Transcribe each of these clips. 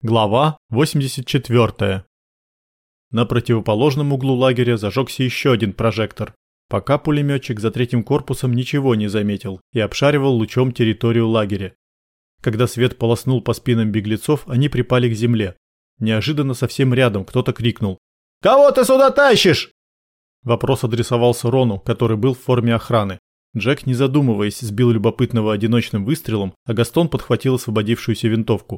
Глава 84. На противоположном углу лагеря зажегся еще один прожектор, пока пулеметчик за третьим корпусом ничего не заметил и обшаривал лучом территорию лагеря. Когда свет полоснул по спинам беглецов, они припали к земле. Неожиданно совсем рядом кто-то крикнул. «Кого ты сюда тащишь?» Вопрос адресовался Рону, который был в форме охраны. Джек, не задумываясь, сбил любопытного одиночным выстрелом, а Гастон подхватил освободившуюся винтовку.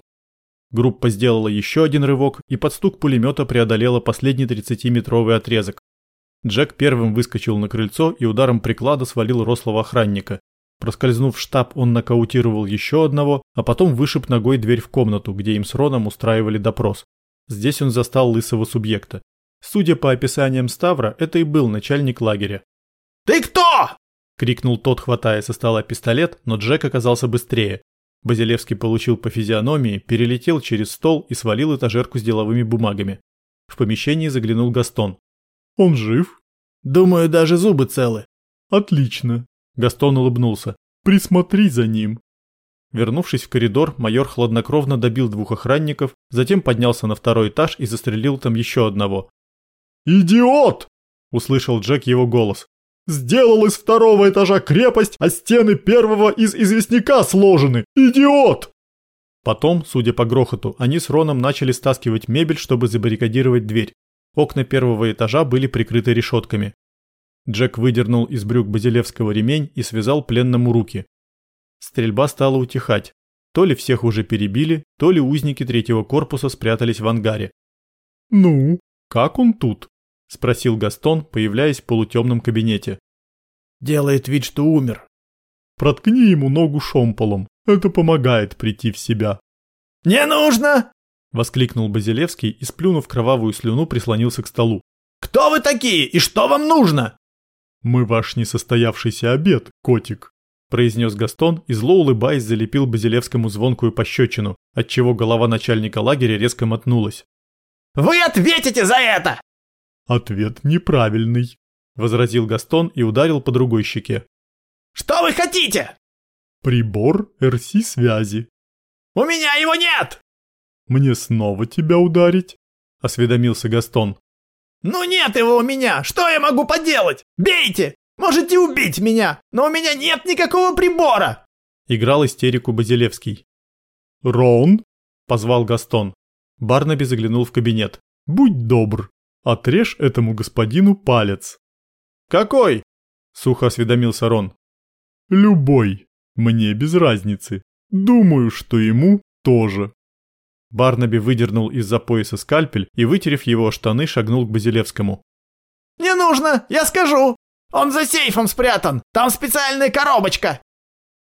Группа сделала еще один рывок и под стук пулемета преодолела последний 30-метровый отрезок. Джек первым выскочил на крыльцо и ударом приклада свалил рослого охранника. Проскользнув в штаб, он нокаутировал еще одного, а потом вышиб ногой дверь в комнату, где им с Роном устраивали допрос. Здесь он застал лысого субъекта. Судя по описаниям Ставра, это и был начальник лагеря. «Ты кто?» – крикнул тот, хватая со стола пистолет, но Джек оказался быстрее. Базилевский получил по физиономии, перелетел через стол и свалил этажерку с деловыми бумагами. В помещении заглянул Гастон. «Он жив?» «Думаю, даже зубы целы». «Отлично». Гастон улыбнулся. «Присмотри за ним». Вернувшись в коридор, майор хладнокровно добил двух охранников, затем поднялся на второй этаж и застрелил там еще одного. «Идиот!» – услышал Джек его голос. Сделал из второго этажа крепость, а стены первого из известняка сложены. Идиот!» Потом, судя по грохоту, они с Роном начали стаскивать мебель, чтобы забаррикадировать дверь. Окна первого этажа были прикрыты решетками. Джек выдернул из брюк Базилевского ремень и связал пленному руки. Стрельба стала утихать. То ли всех уже перебили, то ли узники третьего корпуса спрятались в ангаре. «Ну, как он тут?» – спросил Гастон, появляясь в полутемном кабинете. «Делает вид, что умер». «Проткни ему ногу шомполом, это помогает прийти в себя». «Не нужно!» – воскликнул Базилевский и, сплюнув кровавую слюну, прислонился к столу. «Кто вы такие и что вам нужно?» «Мы ваш несостоявшийся обед, котик», – произнес Гастон и, зло улыбаясь, залепил Базилевскому звонкую пощечину, отчего голова начальника лагеря резко мотнулась. «Вы ответите за это!» «Ответ неправильный», – возразил Гастон и ударил по другой щеке. «Что вы хотите?» «Прибор РС-связи». «У меня его нет!» «Мне снова тебя ударить?» – осведомился Гастон. «Ну нет его у меня! Что я могу поделать? Бейте! Можете убить меня, но у меня нет никакого прибора!» Играл истерику Базилевский. «Рон?» – позвал Гастон. Барнаби заглянул в кабинет. «Будь добр, Отрежь этому господину палец. Какой? Сухо осведомился Рон. Любой. Мне без разницы. Думаю, что ему тоже. Барнаби выдернул из-за пояса скальпель и, вытерев его штаны, шагнул к Базилевскому. «Не нужно, я скажу! Он за сейфом спрятан! Там специальная коробочка!»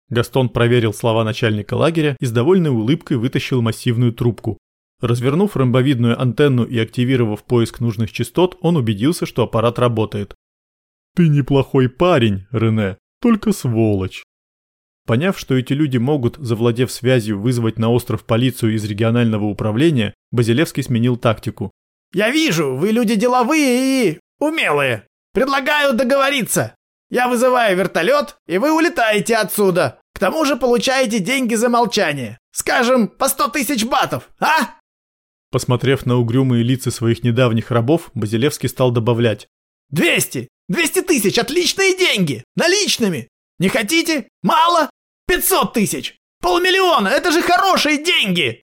Гастон проверил слова начальника лагеря и с довольной улыбкой вытащил массивную трубку. Развернув ромбовидную антенну и активировав поиск нужных частот, он убедился, что аппарат работает. «Ты неплохой парень, Рене, только сволочь». Поняв, что эти люди могут, завладев связью, вызвать на остров полицию из регионального управления, Базилевский сменил тактику. «Я вижу, вы люди деловые и умелые. Предлагаю договориться. Я вызываю вертолет, и вы улетаете отсюда. К тому же получаете деньги за молчание. Скажем, по сто тысяч батов, а?» Посмотрев на угрюмые лица своих недавних рабов, Базилевский стал добавлять. «Двести! Двести тысяч! Отличные деньги! Наличными! Не хотите? Мало? Пятьсот тысяч! Полмиллиона! Это же хорошие деньги!»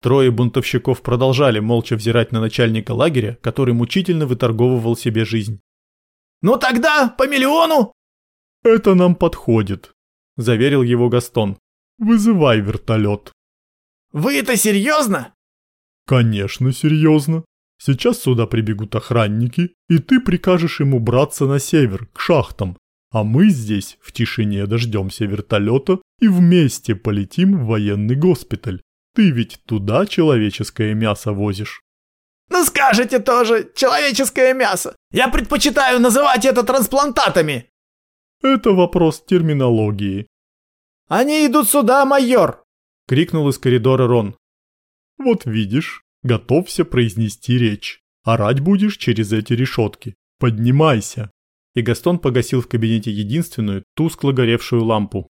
Трое бунтовщиков продолжали молча взирать на начальника лагеря, который мучительно выторговывал себе жизнь. «Ну тогда по миллиону?» «Это нам подходит», – заверил его Гастон. «Вызывай вертолет». «Вы это серьезно?» «Конечно, серьезно. Сейчас сюда прибегут охранники, и ты прикажешь ему браться на север, к шахтам. А мы здесь в тишине дождемся вертолета и вместе полетим в военный госпиталь. Ты ведь туда человеческое мясо возишь». «Ну скажете тоже, человеческое мясо. Я предпочитаю называть это трансплантатами». «Это вопрос терминологии». «Они идут сюда, майор!» — крикнул из коридора Рон. Вот видишь, готовься произнести речь. Орать будешь через эти решетки. Поднимайся. И Гастон погасил в кабинете единственную, тускло горевшую лампу.